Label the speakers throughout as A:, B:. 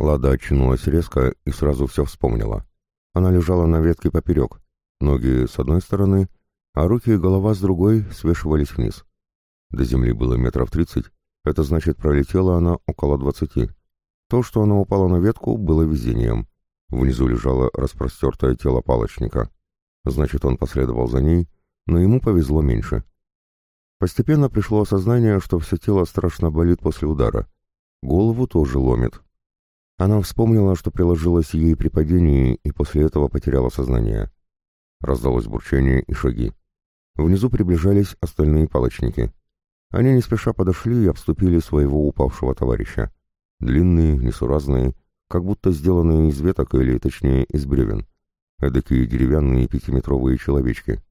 A: Лада очнулась резко и сразу все вспомнила. Она лежала на ветке поперек, ноги с одной стороны, а руки и голова с другой свешивались вниз. До земли было метров тридцать, это значит, пролетела она около двадцати. То, что она упала на ветку, было везением. Внизу лежало распростертое тело палочника. Значит, он последовал за ней, но ему повезло меньше. Постепенно пришло осознание, что все тело страшно болит после удара. Голову тоже ломит. Она вспомнила, что приложилась ей при падении, и после этого потеряла сознание. Раздалось бурчание и шаги. Внизу приближались остальные палочники. Они не спеша подошли и обступили своего упавшего товарища. Длинные, несуразные, как будто сделанные из веток или, точнее, из бревен. Эдакие деревянные пятиметровые человечки.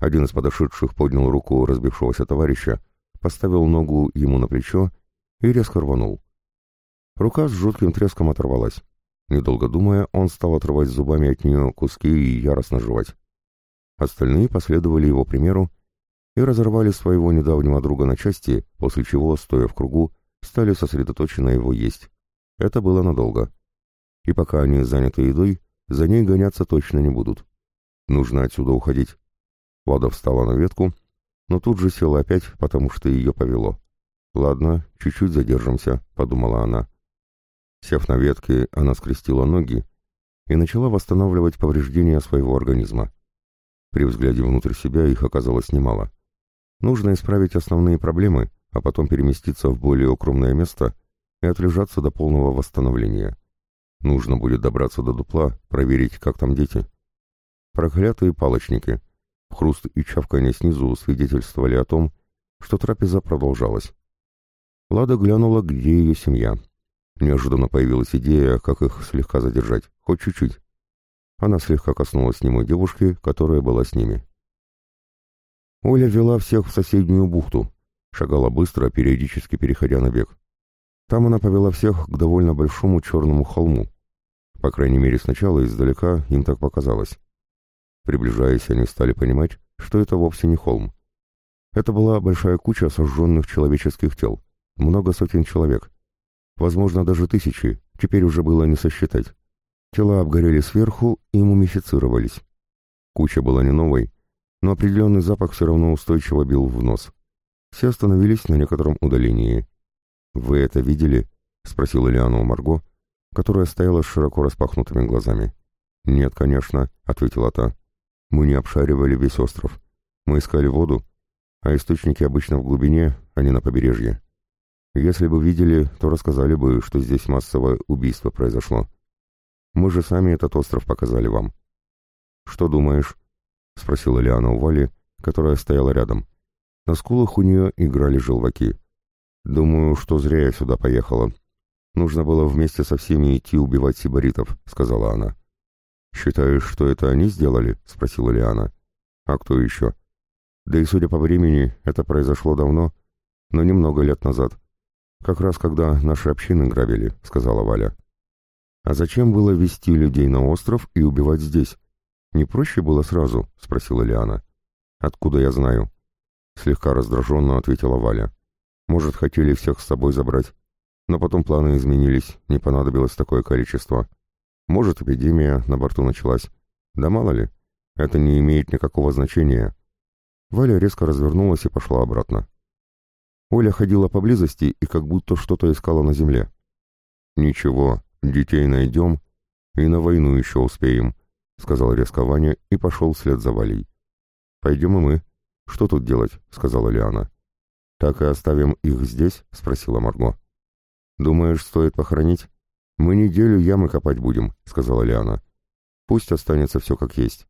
A: Один из подошедших поднял руку разбившегося товарища, поставил ногу ему на плечо и резко рванул. Рука с жутким треском оторвалась. Недолго думая, он стал отрывать зубами от нее куски и яростно жевать. Остальные последовали его примеру и разорвали своего недавнего друга на части, после чего, стоя в кругу, стали сосредоточенно его есть. Это было надолго. И пока они заняты едой, за ней гоняться точно не будут. Нужно отсюда уходить. Лада встала на ветку, но тут же села опять, потому что ее повело. «Ладно, чуть-чуть задержимся», — подумала она. Сев на ветке, она скрестила ноги и начала восстанавливать повреждения своего организма. При взгляде внутрь себя их оказалось немало. Нужно исправить основные проблемы, а потом переместиться в более укромное место и отлежаться до полного восстановления. Нужно будет добраться до дупла, проверить, как там дети. Проклятые палочники. Хруст и чавканье снизу свидетельствовали о том, что трапеза продолжалась. Лада глянула, где ее семья. Неожиданно появилась идея, как их слегка задержать, хоть чуть-чуть. Она слегка коснулась немой девушки, которая была с ними. Оля вела всех в соседнюю бухту, шагала быстро, периодически переходя на бег. Там она повела всех к довольно большому черному холму. По крайней мере, сначала издалека им так показалось. Приближаясь, они стали понимать, что это вовсе не холм. Это была большая куча сожженных человеческих тел, много сотен человек. Возможно, даже тысячи, теперь уже было не сосчитать. Тела обгорели сверху и мумифицировались. Куча была не новой, но определенный запах все равно устойчиво бил в нос. Все остановились на некотором удалении. «Вы это видели?» — спросила Лиана у Марго, которая стояла с широко распахнутыми глазами. «Нет, конечно», — ответила та. «Мы не обшаривали весь остров. Мы искали воду, а источники обычно в глубине, а не на побережье. Если бы видели, то рассказали бы, что здесь массовое убийство произошло. Мы же сами этот остров показали вам». «Что думаешь?» — спросила Лиана у Вали, которая стояла рядом. На скулах у нее играли желваки. «Думаю, что зря я сюда поехала. Нужно было вместе со всеми идти убивать сибаритов», — сказала она. «Считаешь, что это они сделали?» — спросила Лиана. «А кто еще?» «Да и судя по времени, это произошло давно, но немного лет назад. Как раз когда наши общины грабили», — сказала Валя. «А зачем было вести людей на остров и убивать здесь? Не проще было сразу?» — спросила Лиана. «Откуда я знаю?» Слегка раздраженно ответила Валя. Может, хотели всех с собой забрать. Но потом планы изменились, не понадобилось такое количество. Может, эпидемия на борту началась. Да мало ли, это не имеет никакого значения. Валя резко развернулась и пошла обратно. Оля ходила поблизости и как будто что-то искала на земле. «Ничего, детей найдем и на войну еще успеем», — сказал резко Ваня и пошел вслед за Валей. «Пойдем и мы», «Что тут делать?» — сказала Лиана. «Так и оставим их здесь?» — спросила Марго. «Думаешь, стоит похоронить?» «Мы неделю ямы копать будем», — сказала Лиана. «Пусть останется все как есть».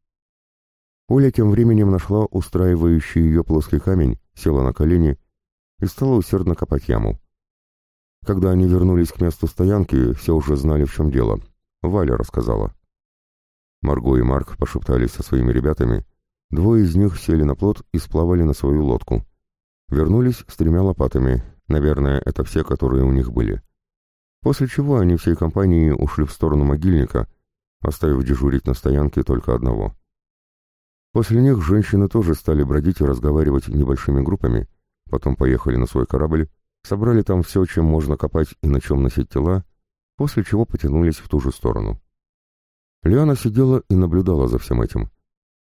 A: Оля тем временем нашла устраивающий ее плоский камень, села на колени и стала усердно копать яму. Когда они вернулись к месту стоянки, все уже знали, в чем дело. Валя рассказала. Марго и Марк пошептались со своими ребятами, Двое из них сели на плот и сплавали на свою лодку. Вернулись с тремя лопатами, наверное, это все, которые у них были. После чего они всей компанией ушли в сторону могильника, оставив дежурить на стоянке только одного. После них женщины тоже стали бродить и разговаривать небольшими группами, потом поехали на свой корабль, собрали там все, чем можно копать и на чем носить тела, после чего потянулись в ту же сторону. Лиана сидела и наблюдала за всем этим.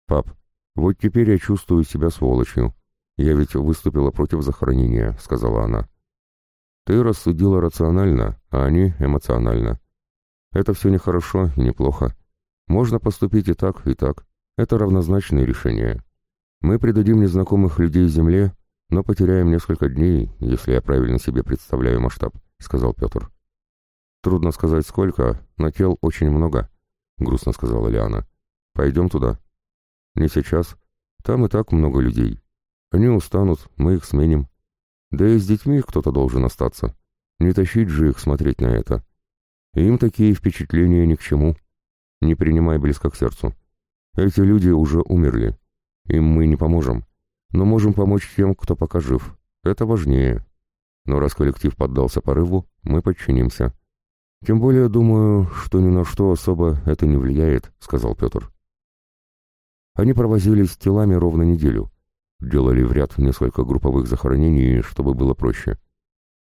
A: «Пап, вот теперь я чувствую себя сволочью. Я ведь выступила против захоронения», — сказала она. «Ты рассудила рационально, а они эмоционально. Это все нехорошо и неплохо. Можно поступить и так, и так. Это равнозначные решения. Мы предадим незнакомых людей земле, но потеряем несколько дней, если я правильно себе представляю масштаб», — сказал Петр. «Трудно сказать сколько, но тел очень много», — грустно сказала Лиана. «Пойдем туда». «Не сейчас. Там и так много людей. Они устанут, мы их сменим. Да и с детьми кто-то должен остаться. Не тащить же их смотреть на это. Им такие впечатления ни к чему. Не принимай близко к сердцу. Эти люди уже умерли. Им мы не поможем. Но можем помочь тем, кто пока жив. Это важнее. Но раз коллектив поддался порыву, мы подчинимся. Тем более, думаю, что ни на что особо это не влияет, сказал Петр. Они провозились телами ровно неделю. Делали в ряд несколько групповых захоронений, чтобы было проще.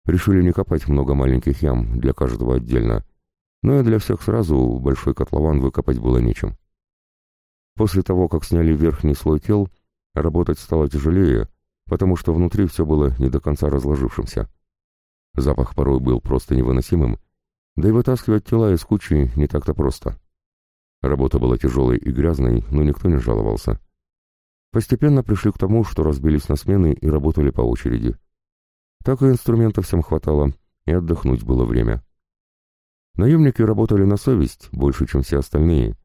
A: Решили не копать много маленьких ям для каждого отдельно, но и для всех сразу большой котлован выкопать было нечем. После того, как сняли верхний слой тел, работать стало тяжелее, потому что внутри все было не до конца разложившимся. Запах порой был просто невыносимым, да и вытаскивать тела из кучи не так-то просто. Работа была тяжелой и грязной, но никто не жаловался. Постепенно пришли к тому, что разбились на смены и работали по очереди. Так и инструментов всем хватало, и отдохнуть было время. Наемники работали на совесть больше, чем все остальные.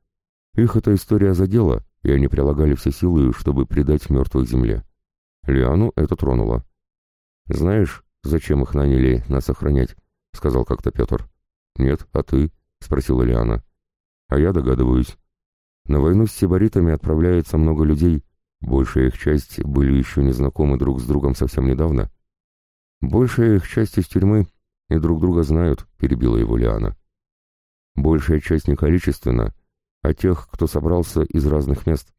A: Их эта история задела, и они прилагали все силы, чтобы предать мертвых земле. Лиану это тронуло. «Знаешь, зачем их наняли нас охранять?» — сказал как-то Петр. «Нет, а ты?» — спросила Лиана. «А я догадываюсь. На войну с сибаритами отправляется много людей, большая их часть были еще не знакомы друг с другом совсем недавно. Большая их часть из тюрьмы и друг друга знают», — перебила его Лиана. «Большая часть не количественно, а тех, кто собрался из разных мест.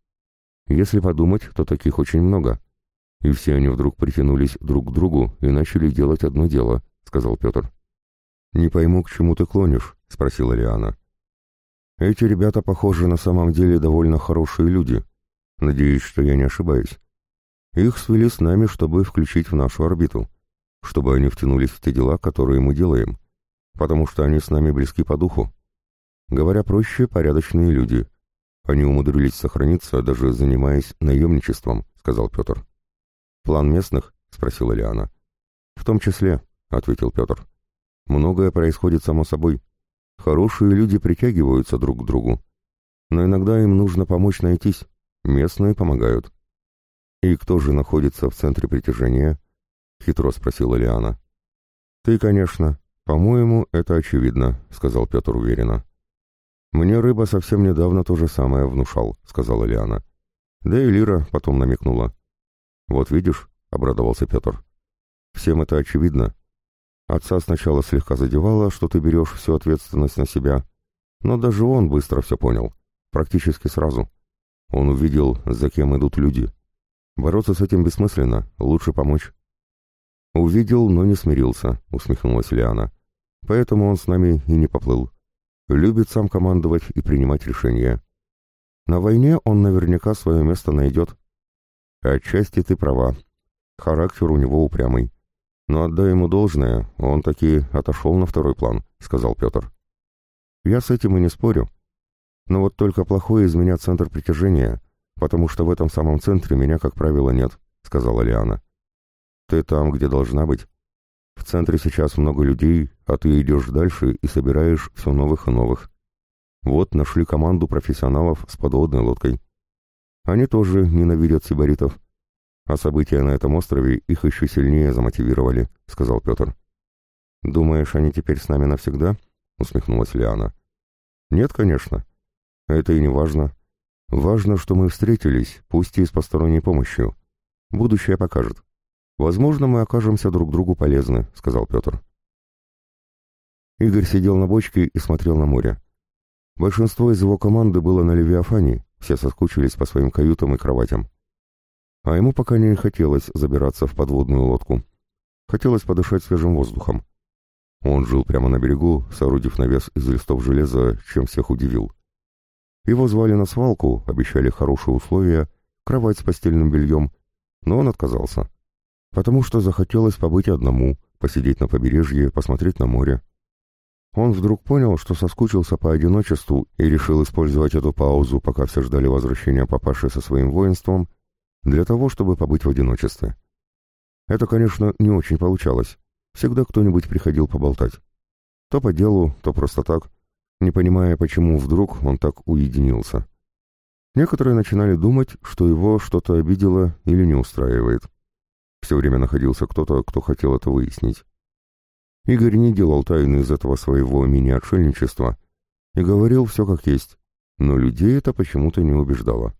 A: Если подумать, то таких очень много. И все они вдруг притянулись друг к другу и начали делать одно дело», — сказал Петр. «Не пойму, к чему ты клонишь?» — спросила Лиана. «Эти ребята, похоже, на самом деле довольно хорошие люди. Надеюсь, что я не ошибаюсь. Их свели с нами, чтобы включить в нашу орбиту, чтобы они втянулись в те дела, которые мы делаем, потому что они с нами близки по духу. Говоря проще, порядочные люди. Они умудрились сохраниться, даже занимаясь наемничеством», — сказал Петр. «План местных?» — спросила Лиана. «В том числе», — ответил Петр. Многое происходит само собой. Хорошие люди притягиваются друг к другу. Но иногда им нужно помочь найтись. Местные помогают. «И кто же находится в центре притяжения?» — хитро спросила Лиана. «Ты, конечно. По-моему, это очевидно», — сказал Петр уверенно. «Мне рыба совсем недавно то же самое внушал», — сказала Лиана. Да и Лира потом намекнула. «Вот видишь», — обрадовался Петр. «Всем это очевидно. Отца сначала слегка задевало, что ты берешь всю ответственность на себя, но даже он быстро все понял, практически сразу. Он увидел, за кем идут люди. Бороться с этим бессмысленно, лучше помочь. «Увидел, но не смирился», — усмехнулась Лиана. «Поэтому он с нами и не поплыл. Любит сам командовать и принимать решения. На войне он наверняка свое место найдет. Отчасти ты права. Характер у него упрямый. Но отдай ему должное, он таки отошел на второй план, сказал Петр. Я с этим и не спорю. Но вот только плохой из меня центр притяжения, потому что в этом самом центре меня, как правило, нет, сказала Лиана. Ты там, где должна быть. В центре сейчас много людей, а ты идешь дальше и собираешь все новых и новых. Вот нашли команду профессионалов с подводной лодкой. Они тоже ненавидят сибаритов, а события на этом острове их еще сильнее замотивировали», — сказал Петр. «Думаешь, они теперь с нами навсегда?» — усмехнулась Лиана. «Нет, конечно. Это и не важно. Важно, что мы встретились, пусть и с посторонней помощью. Будущее покажет. Возможно, мы окажемся друг другу полезны», — сказал Петр. Игорь сидел на бочке и смотрел на море. Большинство из его команды было на Левиафане, все соскучились по своим каютам и кроватям. А ему пока не хотелось забираться в подводную лодку. Хотелось подышать свежим воздухом. Он жил прямо на берегу, соорудив навес из листов железа, чем всех удивил. Его звали на свалку, обещали хорошие условия, кровать с постельным бельем, но он отказался. Потому что захотелось побыть одному, посидеть на побережье, посмотреть на море. Он вдруг понял, что соскучился по одиночеству и решил использовать эту паузу, пока все ждали возвращения папаши со своим воинством, для того, чтобы побыть в одиночестве. Это, конечно, не очень получалось. Всегда кто-нибудь приходил поболтать. То по делу, то просто так, не понимая, почему вдруг он так уединился. Некоторые начинали думать, что его что-то обидело или не устраивает. Все время находился кто-то, кто хотел это выяснить. Игорь не делал тайны из этого своего мини-отшельничества и говорил все как есть, но людей это почему-то не убеждало.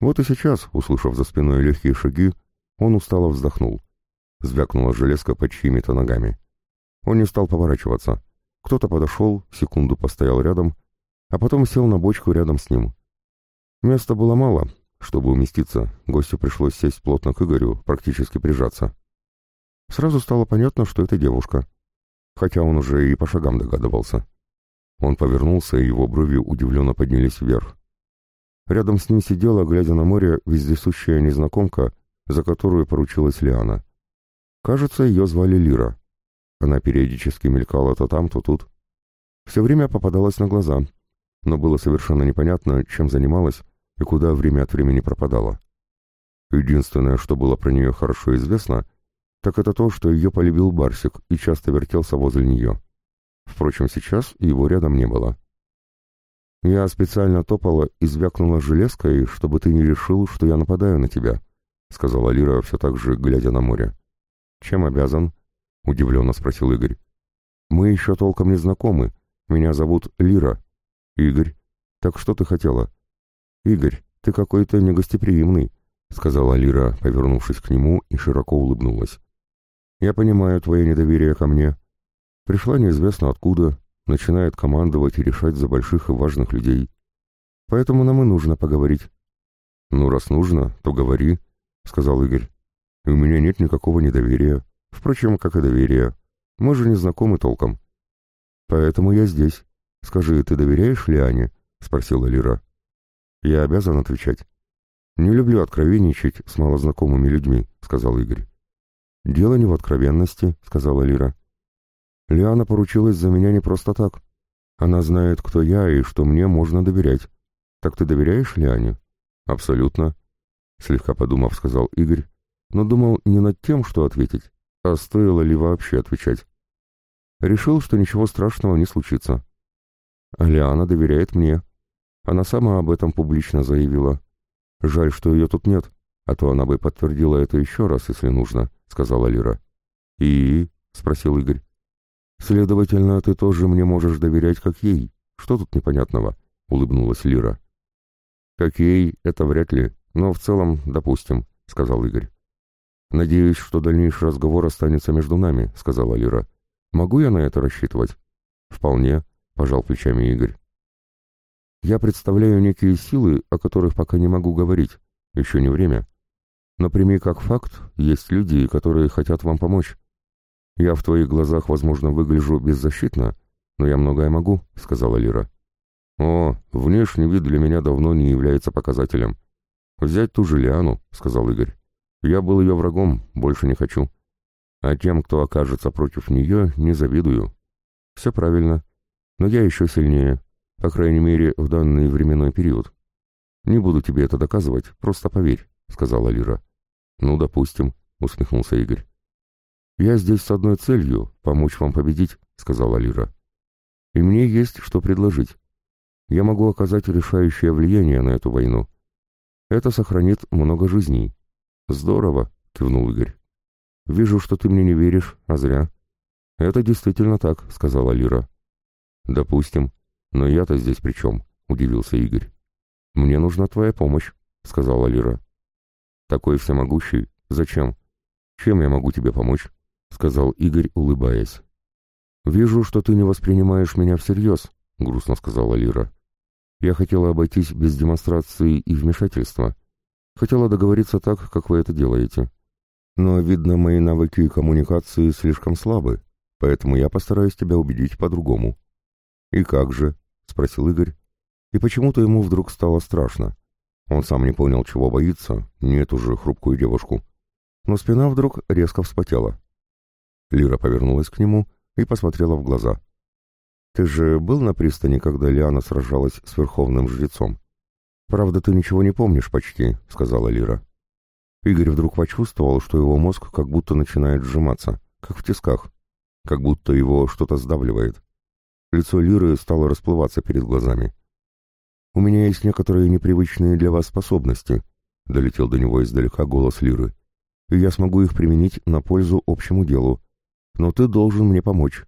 A: Вот и сейчас, услышав за спиной легкие шаги, он устало вздохнул. Звякнула железка под чьими-то ногами. Он не стал поворачиваться. Кто-то подошел, секунду постоял рядом, а потом сел на бочку рядом с ним. Места было мало. Чтобы уместиться, гостю пришлось сесть плотно к Игорю, практически прижаться. Сразу стало понятно, что это девушка, хотя он уже и по шагам догадывался. Он повернулся, и его брови удивленно поднялись вверх. Рядом с ним сидела, глядя на море, вездесущая незнакомка, за которую поручилась Лиана. Кажется, ее звали Лира. Она периодически мелькала то там, то тут. Все время попадалась на глаза, но было совершенно непонятно, чем занималась и куда время от времени пропадала. Единственное, что было про нее хорошо известно, так это то, что ее полюбил Барсик и часто вертелся возле нее. Впрочем, сейчас его рядом не было. «Я специально топала и звякнула железкой, чтобы ты не решил, что я нападаю на тебя», — сказала Лира, все так же глядя на море. «Чем обязан?» — удивленно спросил Игорь. «Мы еще толком не знакомы. Меня зовут Лира». «Игорь. Так что ты хотела?» «Игорь, ты какой-то негостеприимный», — сказала Лира, повернувшись к нему и широко улыбнулась. Я понимаю твое недоверие ко мне. Пришла неизвестно откуда, начинает командовать и решать за больших и важных людей. Поэтому нам и нужно поговорить. Ну, раз нужно, то говори, — сказал Игорь. У меня нет никакого недоверия. Впрочем, как и доверия. Мы же не знакомы толком. Поэтому я здесь. Скажи, ты доверяешь Лиане? — спросила Лира. Я обязан отвечать. Не люблю откровенничать с малознакомыми людьми, — сказал Игорь. «Дело не в откровенности», — сказала Лира. «Лиана поручилась за меня не просто так. Она знает, кто я и что мне можно доверять. Так ты доверяешь Лиане?» «Абсолютно», — слегка подумав, сказал Игорь, но думал не над тем, что ответить, а стоило ли вообще отвечать. Решил, что ничего страшного не случится. А Лиана доверяет мне. Она сама об этом публично заявила. Жаль, что ее тут нет, а то она бы подтвердила это еще раз, если нужно сказала Лира. «И?» — спросил Игорь. «Следовательно, ты тоже мне можешь доверять, как ей. Что тут непонятного?» — улыбнулась Лира. «Как ей, это вряд ли, но в целом, допустим», — сказал Игорь. «Надеюсь, что дальнейший разговор останется между нами», — сказала Лира. «Могу я на это рассчитывать?» «Вполне», — пожал плечами Игорь. «Я представляю некие силы, о которых пока не могу говорить. Еще не время. Но прими как факт, есть люди, которые хотят вам помочь. Я в твоих глазах, возможно, выгляжу беззащитно, но я многое могу», — сказала Лира. «О, внешний вид для меня давно не является показателем. Взять ту же Лиану», — сказал Игорь. «Я был ее врагом, больше не хочу. А тем, кто окажется против нее, не завидую. Все правильно. Но я еще сильнее, по крайней мере, в данный временной период. Не буду тебе это доказывать, просто поверь. — сказала Лира. «Ну, допустим», — усмехнулся Игорь. «Я здесь с одной целью — помочь вам победить», — сказала Лира. «И мне есть что предложить. Я могу оказать решающее влияние на эту войну. Это сохранит много жизней». «Здорово», — кивнул Игорь. «Вижу, что ты мне не веришь, а зря». «Это действительно так», — сказала Лира. «Допустим. Но я-то здесь при чем?» — удивился Игорь. «Мне нужна твоя помощь», — сказала Лира. Такой всемогущий? Зачем? Чем я могу тебе помочь?» — сказал Игорь, улыбаясь. «Вижу, что ты не воспринимаешь меня всерьез», — грустно сказала Лира. «Я хотела обойтись без демонстрации и вмешательства. Хотела договориться так, как вы это делаете. Но, видно, мои навыки коммуникации слишком слабы, поэтому я постараюсь тебя убедить по-другому». «И как же?» — спросил Игорь, и почему-то ему вдруг стало страшно. Он сам не понял, чего боится, не эту же хрупкую девушку. Но спина вдруг резко вспотела. Лира повернулась к нему и посмотрела в глаза. «Ты же был на пристани, когда Лиана сражалась с верховным жрецом?» «Правда, ты ничего не помнишь почти», — сказала Лира. Игорь вдруг почувствовал, что его мозг как будто начинает сжиматься, как в тисках, как будто его что-то сдавливает. Лицо Лиры стало расплываться перед глазами. «У меня есть некоторые непривычные для вас способности», — долетел до него издалека голос Лиры, «и я смогу их применить на пользу общему делу, но ты должен мне помочь».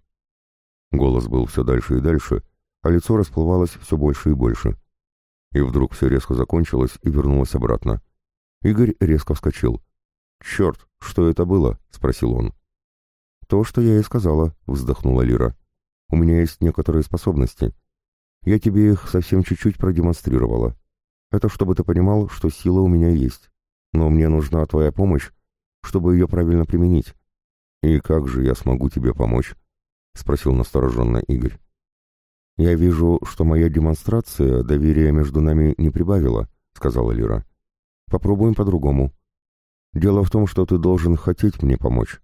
A: Голос был все дальше и дальше, а лицо расплывалось все больше и больше. И вдруг все резко закончилось и вернулось обратно. Игорь резко вскочил. «Черт, что это было?» — спросил он. «То, что я и сказала», — вздохнула Лира. «У меня есть некоторые способности. Я тебе их совсем чуть-чуть продемонстрировала. Это чтобы ты понимал, что сила у меня есть. Но мне нужна твоя помощь, чтобы ее правильно применить. И как же я смогу тебе помочь?» — спросил настороженно Игорь. «Я вижу, что моя демонстрация доверия между нами не прибавила», — сказала Лира. «Попробуем по-другому. Дело в том, что ты должен хотеть мне помочь.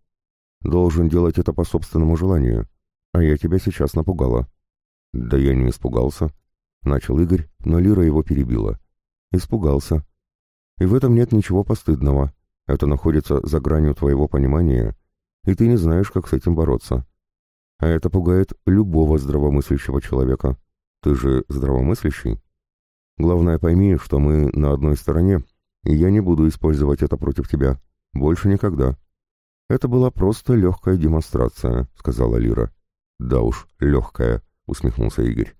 A: Должен делать это по собственному желанию. А я тебя сейчас напугала». «Да я не испугался», — начал Игорь, но Лира его перебила. «Испугался. И в этом нет ничего постыдного. Это находится за гранью твоего понимания, и ты не знаешь, как с этим бороться. А это пугает любого здравомыслящего человека. Ты же здравомыслящий? Главное, пойми, что мы на одной стороне, и я не буду использовать это против тебя. Больше никогда. Это была просто легкая демонстрация, сказала Лира. Да уж, легкая, усмехнулся Игорь.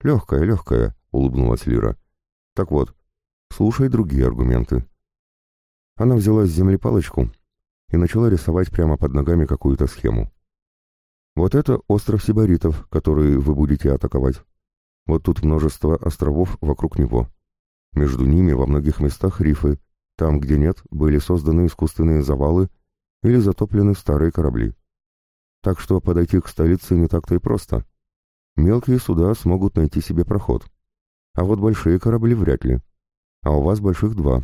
A: Легкая, легкая, улыбнулась Лира. Так вот, слушай другие аргументы. Она взяла с земли палочку и начала рисовать прямо под ногами какую-то схему. Вот это остров Сибаритов, который вы будете атаковать. Вот тут множество островов вокруг него. Между ними во многих местах рифы. Там, где нет, были созданы искусственные завалы или затоплены старые корабли. Так что подойти к столице не так-то и просто. Мелкие суда смогут найти себе проход. А вот большие корабли вряд ли. А у вас больших два.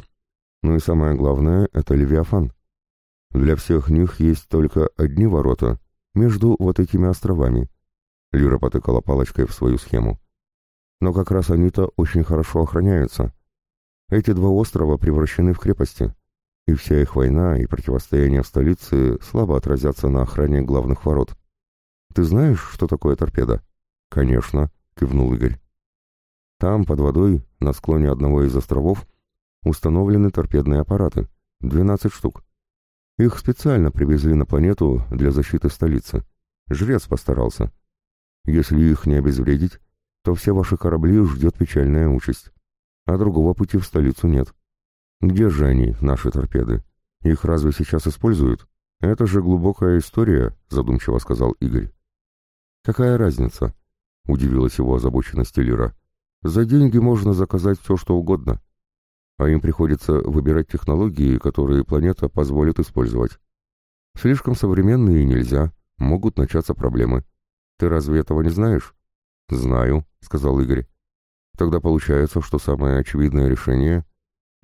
A: Ну и самое главное — это Левиафан. Для всех них есть только одни ворота, между вот этими островами. Лира потыкала палочкой в свою схему. Но как раз они-то очень хорошо охраняются. Эти два острова превращены в крепости, и вся их война и противостояние в столице слабо отразятся на охране главных ворот. Ты знаешь, что такое торпеда? Конечно, кивнул Игорь. Там, под водой, на склоне одного из островов, установлены торпедные аппараты, 12 штук. Их специально привезли на планету для защиты столицы. Жрец постарался. Если их не обезвредить, то все ваши корабли ждет печальная участь. А другого пути в столицу нет. Где же они, наши торпеды? Их разве сейчас используют? Это же глубокая история, задумчиво сказал Игорь. Какая разница? Удивилась его озабоченность Лира. За деньги можно заказать все, что угодно а им приходится выбирать технологии, которые планета позволит использовать. Слишком современные нельзя, могут начаться проблемы. Ты разве этого не знаешь? Знаю, сказал Игорь. Тогда получается, что самое очевидное решение —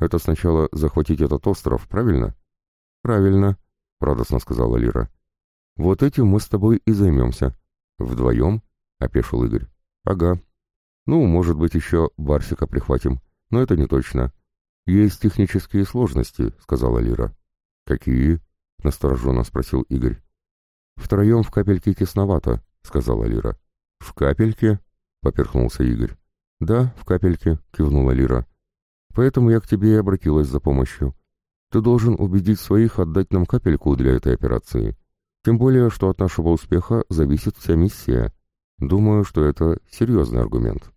A: это сначала захватить этот остров, правильно? Правильно, радостно сказала Лира. Вот этим мы с тобой и займемся. Вдвоем? — опешил Игорь. Ага. Ну, может быть, еще Барсика прихватим, но это не точно. «Есть технические сложности», — сказала Лира. «Какие?» — настороженно спросил Игорь. «Втроем в капельке тесновато», — сказала Лира. «В капельке?» — поперхнулся Игорь. «Да, в капельке», — кивнула Лира. «Поэтому я к тебе и обратилась за помощью. Ты должен убедить своих отдать нам капельку для этой операции. Тем более, что от нашего успеха зависит вся миссия. Думаю, что это серьезный аргумент».